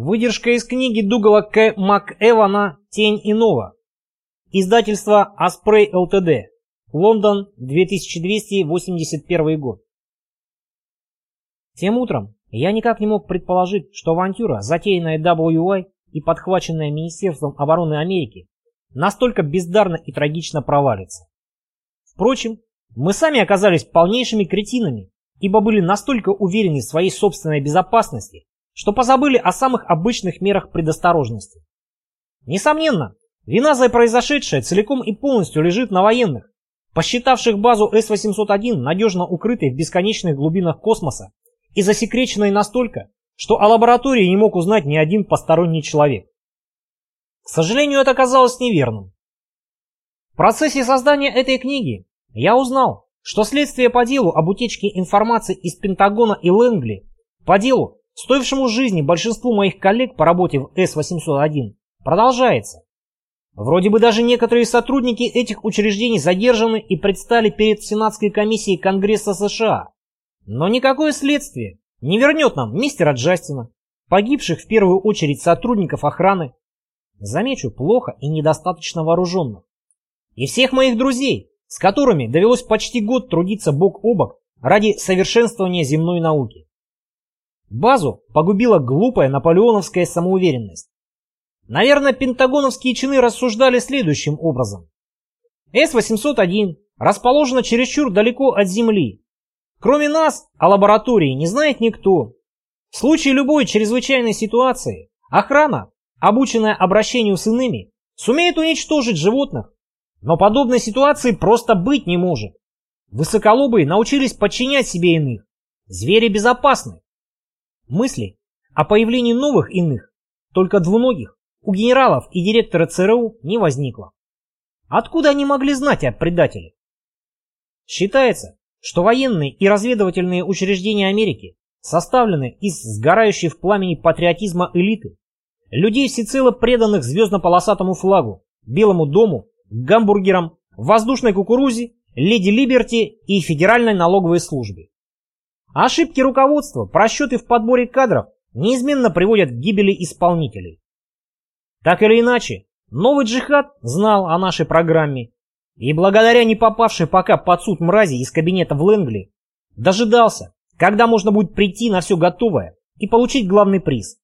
Выдержка из книги Дугала К. МакЭвана «Тень иного». Издательство Аспрей ЛТД. Лондон, 2281 год. Тем утром я никак не мог предположить, что авантюра, затеянная WI и подхваченная Министерством обороны Америки, настолько бездарно и трагично провалится. Впрочем, мы сами оказались полнейшими кретинами, ибо были настолько уверены в своей собственной безопасности, что позабыли о самых обычных мерах предосторожности. Несомненно, вина за произошедшее целиком и полностью лежит на военных, посчитавших базу С-801 надежно укрытой в бесконечных глубинах космоса и засекреченной настолько, что о лаборатории не мог узнать ни один посторонний человек. К сожалению, это оказалось неверным. В процессе создания этой книги я узнал, что следствие по делу об утечке информации из Пентагона и Лэнгли, по делу, стоившему жизни большинству моих коллег по работе в С-801, продолжается. Вроде бы даже некоторые сотрудники этих учреждений задержаны и предстали перед Сенатской комиссией Конгресса США. Но никакое следствие не вернет нам мистера Джастина, погибших в первую очередь сотрудников охраны, замечу, плохо и недостаточно вооруженных, и всех моих друзей, с которыми довелось почти год трудиться бок о бок ради совершенствования земной науки. Базу погубила глупая наполеоновская самоуверенность. Наверное, пентагоновские чины рассуждали следующим образом. С-801 расположена чересчур далеко от Земли. Кроме нас, о лаборатории не знает никто. В случае любой чрезвычайной ситуации охрана, обученная обращению с иными, сумеет уничтожить животных, но подобной ситуации просто быть не может. Высоколобые научились подчинять себе иных. Звери безопасны. Мысли о появлении новых иных, только двуногих, у генералов и директора ЦРУ не возникло. Откуда они могли знать о предателе? Считается, что военные и разведывательные учреждения Америки составлены из сгорающей в пламени патриотизма элиты, людей всецело преданных звездно-полосатому флагу, Белому дому гамбургерам, воздушной кукурузе, Леди Либерти и Федеральной налоговой службе. Ошибки руководства, просчеты в подборе кадров неизменно приводят к гибели исполнителей. Так или иначе, новый джихад знал о нашей программе и благодаря не попавшей пока под суд мрази из кабинета в Лэнгли, дожидался, когда можно будет прийти на все готовое и получить главный приз.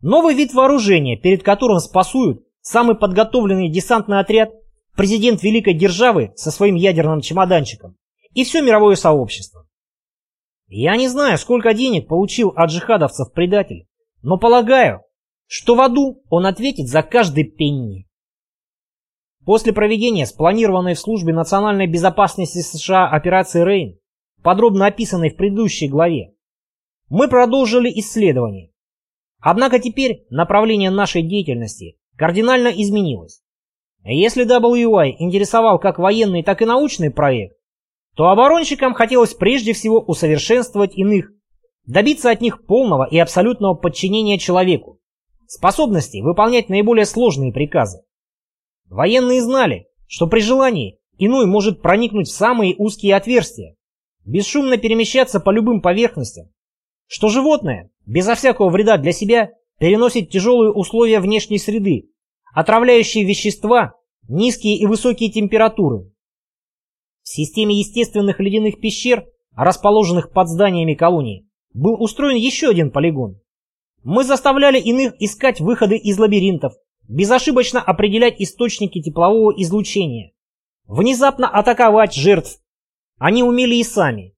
Новый вид вооружения, перед которым спасуют самый подготовленный десантный отряд президент великой державы со своим ядерным чемоданчиком и все мировое сообщество. Я не знаю, сколько денег получил от джихадовцев предатель, но полагаю, что в аду он ответит за каждый пенни. После проведения спланированной в службе национальной безопасности США операции «Рейн», подробно описанной в предыдущей главе, мы продолжили исследование. Однако теперь направление нашей деятельности кардинально изменилось. Если WI интересовал как военный, так и научный проект, то оборонщикам хотелось прежде всего усовершенствовать иных, добиться от них полного и абсолютного подчинения человеку, способности выполнять наиболее сложные приказы. Военные знали, что при желании иной может проникнуть в самые узкие отверстия, бесшумно перемещаться по любым поверхностям, что животное, безо всякого вреда для себя, переносит тяжелые условия внешней среды, отравляющие вещества, низкие и высокие температуры. В системе естественных ледяных пещер, расположенных под зданиями колонии, был устроен еще один полигон. Мы заставляли иных искать выходы из лабиринтов, безошибочно определять источники теплового излучения, внезапно атаковать жертв. Они умели и сами.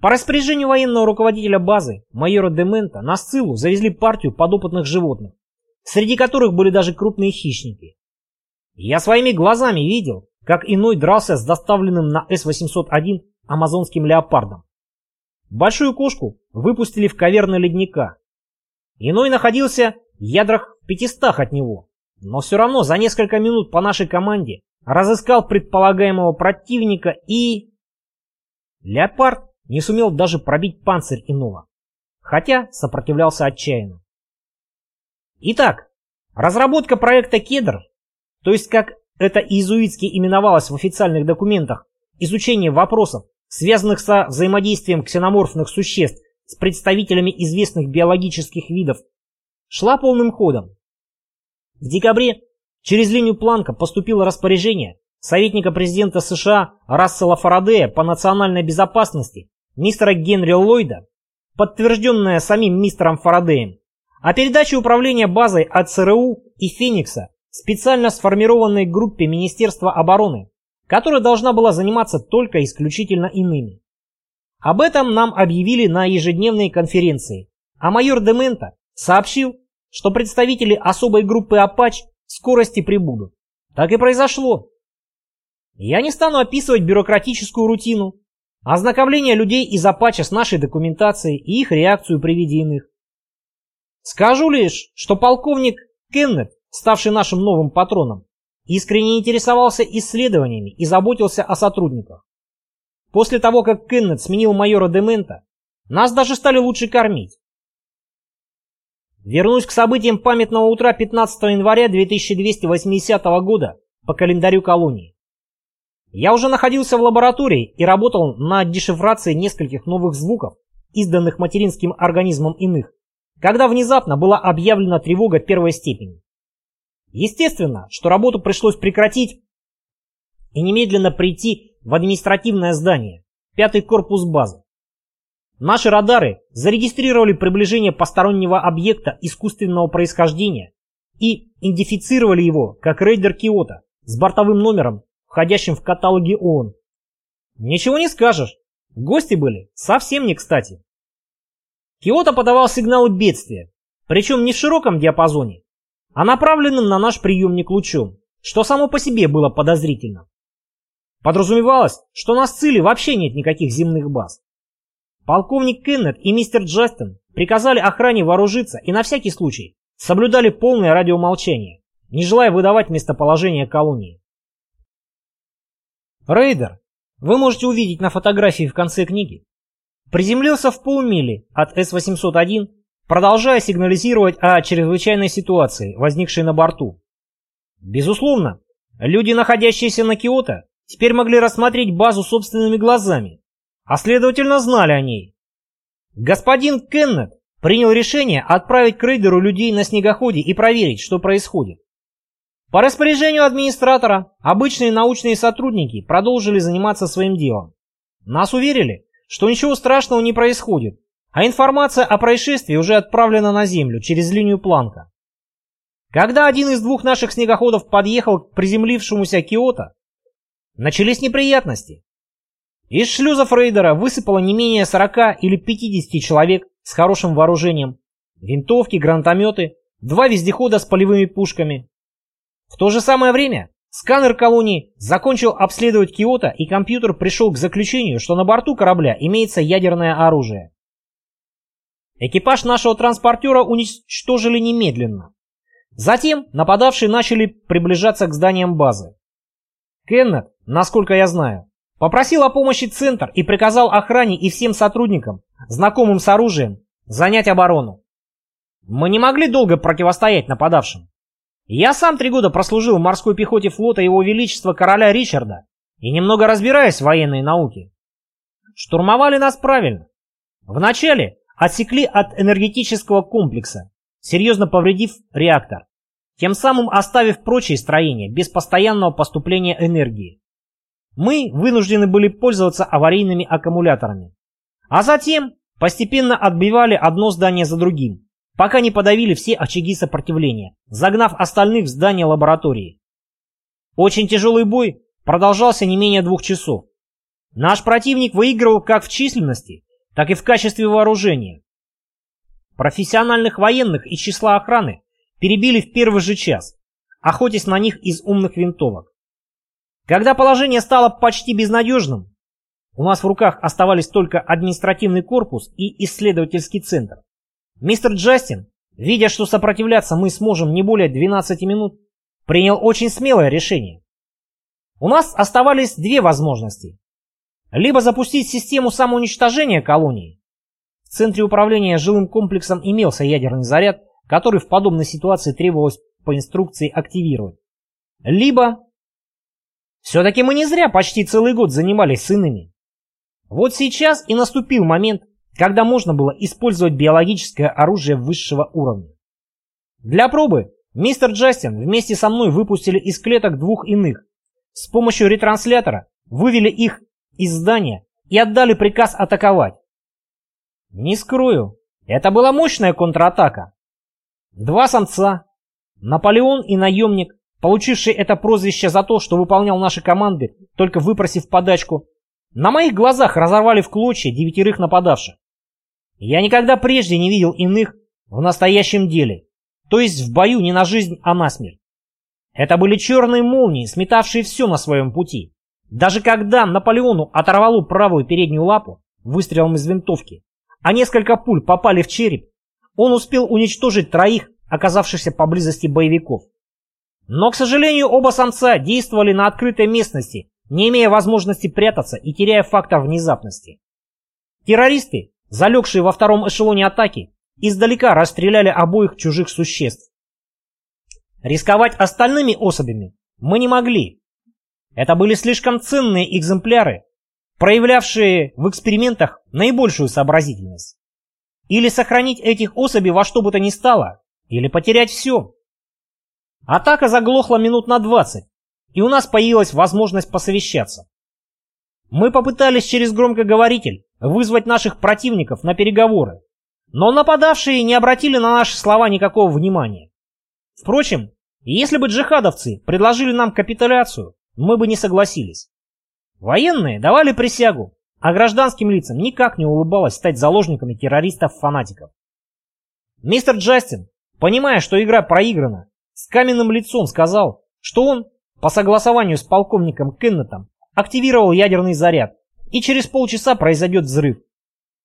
По распоряжению военного руководителя базы, майора Демента, на Сциллу завезли партию подопытных животных среди которых были даже крупные хищники. Я своими глазами видел, как иной дрался с доставленным на С-801 амазонским леопардом. Большую кошку выпустили в каверны ледника. Иной находился в ядрах в пятистах от него, но все равно за несколько минут по нашей команде разыскал предполагаемого противника и... Леопард не сумел даже пробить панцирь иного, хотя сопротивлялся отчаянно. Итак, разработка проекта «Кедр», то есть как это иезуитски именовалось в официальных документах, изучение вопросов, связанных со взаимодействием ксеноморфных существ с представителями известных биологических видов, шла полным ходом. В декабре через линию Планка поступило распоряжение советника президента США Рассела Фарадея по национальной безопасности мистера Генри Ллойда, подтвержденное самим мистером Фарадеем, о передаче управления базой от ЦРУ и Феникса специально сформированной группе Министерства обороны, которая должна была заниматься только исключительно иными. Об этом нам объявили на ежедневной конференции, а майор Демента сообщил, что представители особой группы «Апач» в скорости прибудут. Так и произошло. Я не стану описывать бюрократическую рутину, ознакомление людей из «Апача» с нашей документацией и их реакцию при виде иных. Скажу лишь, что полковник Кеннет, ставший нашим новым патроном, искренне интересовался исследованиями и заботился о сотрудниках. После того, как Кеннет сменил майора Демента, нас даже стали лучше кормить. Вернусь к событиям памятного утра 15 января 2280 года по календарю колонии. Я уже находился в лаборатории и работал над дешифрацией нескольких новых звуков, изданных материнским организмом иных, когда внезапно была объявлена тревога первой степени. Естественно, что работу пришлось прекратить и немедленно прийти в административное здание, пятый корпус базы. Наши радары зарегистрировали приближение постороннего объекта искусственного происхождения и идентифицировали его как рейдер Киота с бортовым номером, входящим в каталоге ООН. Ничего не скажешь, гости были совсем не кстати. Киото подавал сигналы бедствия, причем не в широком диапазоне, а направленным на наш приемник лучом, что само по себе было подозрительно. Подразумевалось, что на Сциле вообще нет никаких земных баз. Полковник Кеннет и мистер Джастин приказали охране вооружиться и на всякий случай соблюдали полное радиомолчание, не желая выдавать местоположение колонии. Рейдер, вы можете увидеть на фотографии в конце книги, приземлился в полмили от С-801, продолжая сигнализировать о чрезвычайной ситуации, возникшей на борту. Безусловно, люди, находящиеся на Киото, теперь могли рассмотреть базу собственными глазами, а следовательно знали о ней. Господин Кеннет принял решение отправить к рейдеру людей на снегоходе и проверить, что происходит. По распоряжению администратора обычные научные сотрудники продолжили заниматься своим делом. Нас уверили, что ничего страшного не происходит, а информация о происшествии уже отправлена на Землю через линию Планка. Когда один из двух наших снегоходов подъехал к приземлившемуся Киото, Начались неприятности. Из шлюзов рейдера высыпало не менее 40 или 50 человек с хорошим вооружением. Винтовки, гранатометы, два вездехода с полевыми пушками. В то же самое время сканер колонии закончил обследовать Киото и компьютер пришел к заключению, что на борту корабля имеется ядерное оружие. Экипаж нашего транспортера уничтожили немедленно. Затем нападавшие начали приближаться к зданиям базы. Кеннет, насколько я знаю, попросил о помощи Центр и приказал охране и всем сотрудникам, знакомым с оружием, занять оборону. Мы не могли долго противостоять нападавшим. Я сам три года прослужил в морской пехоте флота Его Величества короля Ричарда и немного разбираюсь в военной науке. Штурмовали нас правильно. Вначале отсекли от энергетического комплекса, серьезно повредив реактор тем самым оставив прочие строения без постоянного поступления энергии. Мы вынуждены были пользоваться аварийными аккумуляторами. А затем постепенно отбивали одно здание за другим, пока не подавили все очаги сопротивления, загнав остальных в здание лаборатории. Очень тяжелый бой продолжался не менее двух часов. Наш противник выигрывал как в численности, так и в качестве вооружения. Профессиональных военных из числа охраны перебили в первый же час, охотясь на них из умных винтовок. Когда положение стало почти безнадежным, у нас в руках оставались только административный корпус и исследовательский центр. Мистер Джастин, видя, что сопротивляться мы сможем не более 12 минут, принял очень смелое решение. У нас оставались две возможности. Либо запустить систему самоуничтожения колонии. В центре управления жилым комплексом имелся ядерный заряд, который в подобной ситуации требовалось по инструкции активировать. Либо... Все-таки мы не зря почти целый год занимались с иными. Вот сейчас и наступил момент, когда можно было использовать биологическое оружие высшего уровня. Для пробы мистер Джастин вместе со мной выпустили из клеток двух иных. С помощью ретранслятора вывели их из здания и отдали приказ атаковать. Не скрою, это была мощная контратака. Два самца, Наполеон и наемник, получивший это прозвище за то, что выполнял наши команды, только выпросив подачку, на моих глазах разорвали в клочья девятерых нападавших. Я никогда прежде не видел иных в настоящем деле, то есть в бою не на жизнь, а на смерть. Это были черные молнии, сметавшие все на своем пути. Даже когда Наполеону оторвало правую переднюю лапу выстрелом из винтовки, а несколько пуль попали в череп, он успел уничтожить троих, оказавшихся поблизости боевиков. Но, к сожалению, оба самца действовали на открытой местности, не имея возможности прятаться и теряя фактор внезапности. Террористы, залегшие во втором эшелоне атаки, издалека расстреляли обоих чужих существ. Рисковать остальными особями мы не могли. Это были слишком ценные экземпляры, проявлявшие в экспериментах наибольшую сообразительность. Или сохранить этих особей во что бы то ни стало, или потерять все. Атака заглохла минут на 20, и у нас появилась возможность посовещаться. Мы попытались через громкоговоритель вызвать наших противников на переговоры, но нападавшие не обратили на наши слова никакого внимания. Впрочем, если бы джихадовцы предложили нам капитуляцию, мы бы не согласились. Военные давали присягу, а гражданским лицам никак не улыбалось стать заложниками террористов-фанатиков. Мистер Джастин, понимая, что игра проиграна, с каменным лицом сказал, что он, по согласованию с полковником Кеннетом, активировал ядерный заряд, и через полчаса произойдет взрыв.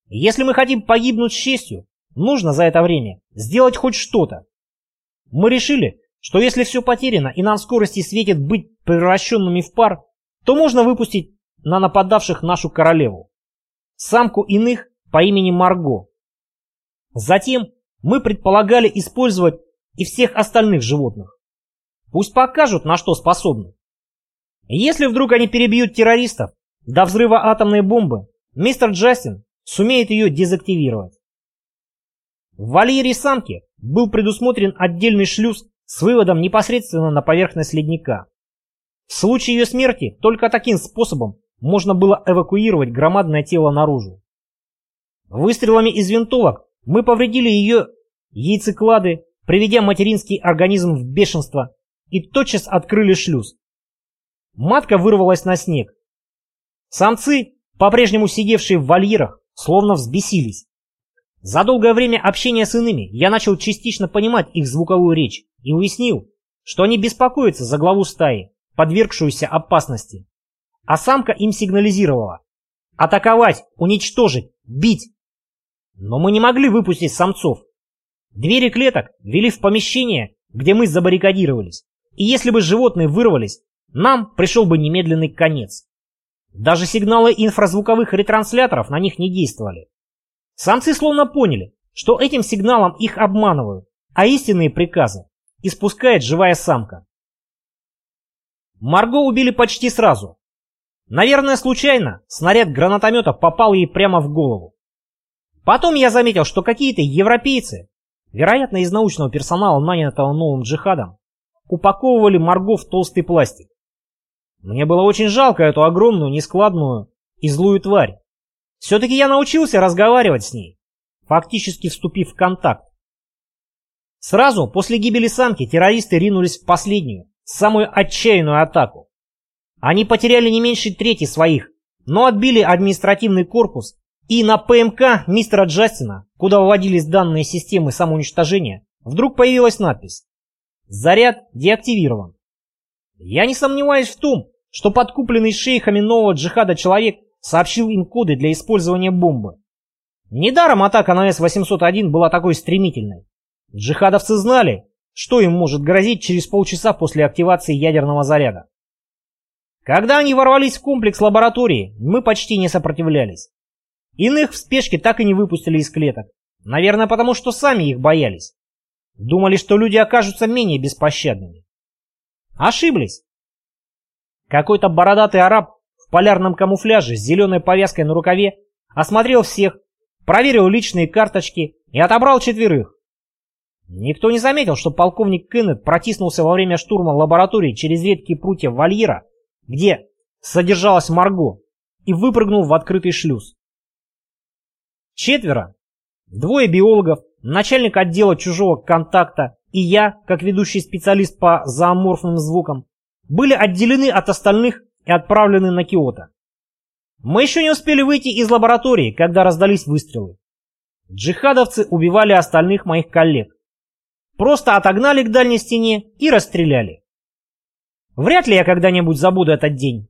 Если мы хотим погибнуть с честью, нужно за это время сделать хоть что-то. Мы решили, что если все потеряно и нам скорости светит быть превращенными в пар, то можно выпустить на нападавших нашу королеву, самку иных по имени Марго. Затем мы предполагали использовать и всех остальных животных. Пусть покажут, на что способны. Если вдруг они перебьют террористов до взрыва атомной бомбы, мистер Джастин сумеет ее дезактивировать. В вольере самки был предусмотрен отдельный шлюз с выводом непосредственно на поверхность ледника. В случае ее смерти только таким способом можно было эвакуировать громадное тело наружу. Выстрелами из винтовок мы повредили ее яйцеклады, приведя материнский организм в бешенство, и тотчас открыли шлюз. Матка вырвалась на снег. Самцы, по-прежнему сидевшие в вольерах, словно взбесились. За долгое время общения с иными я начал частично понимать их звуковую речь и уяснил, что они беспокоятся за главу стаи, подвергшуюся опасности. А самка им сигнализировала. Атаковать, уничтожить, бить. Но мы не могли выпустить самцов. Двери клеток вели в помещение, где мы забаррикадировались. И если бы животные вырвались, нам пришел бы немедленный конец. Даже сигналы инфразвуковых ретрансляторов на них не действовали. Самцы словно поняли, что этим сигналом их обманывают, а истинные приказы испускает живая самка. Марго убили почти сразу. Наверное, случайно снаряд гранатомета попал ей прямо в голову. Потом я заметил, что какие-то европейцы, вероятно из научного персонала, нанятого новым джихадом, упаковывали Марго в толстый пластик. Мне было очень жалко эту огромную, нескладную и злую тварь. Все-таки я научился разговаривать с ней, фактически вступив в контакт. Сразу после гибели самки террористы ринулись в последнюю, самую отчаянную атаку. Они потеряли не меньше трети своих, но отбили административный корпус, и на ПМК мистера Джастина, куда выводились данные системы самоуничтожения, вдруг появилась надпись «Заряд деактивирован». Я не сомневаюсь в том, что подкупленный шейхами нового джихада человек сообщил им коды для использования бомбы. Недаром атака на С-801 была такой стремительной. Джихадовцы знали, что им может грозить через полчаса после активации ядерного заряда. Когда они ворвались в комплекс лаборатории, мы почти не сопротивлялись. Иных в спешке так и не выпустили из клеток. Наверное, потому что сами их боялись. Думали, что люди окажутся менее беспощадными. Ошиблись. Какой-то бородатый араб в полярном камуфляже с зеленой повязкой на рукаве осмотрел всех, проверил личные карточки и отобрал четверых. Никто не заметил, что полковник Кеннет протиснулся во время штурма лаборатории через редкие прутья вольера, где содержалась Марго, и выпрыгнул в открытый шлюз. Четверо, двое биологов, начальник отдела чужого контакта и я, как ведущий специалист по зооморфным звукам, были отделены от остальных и отправлены на Киото. Мы еще не успели выйти из лаборатории, когда раздались выстрелы. Джихадовцы убивали остальных моих коллег. Просто отогнали к дальней стене и расстреляли. Вряд ли я когда-нибудь забуду этот день.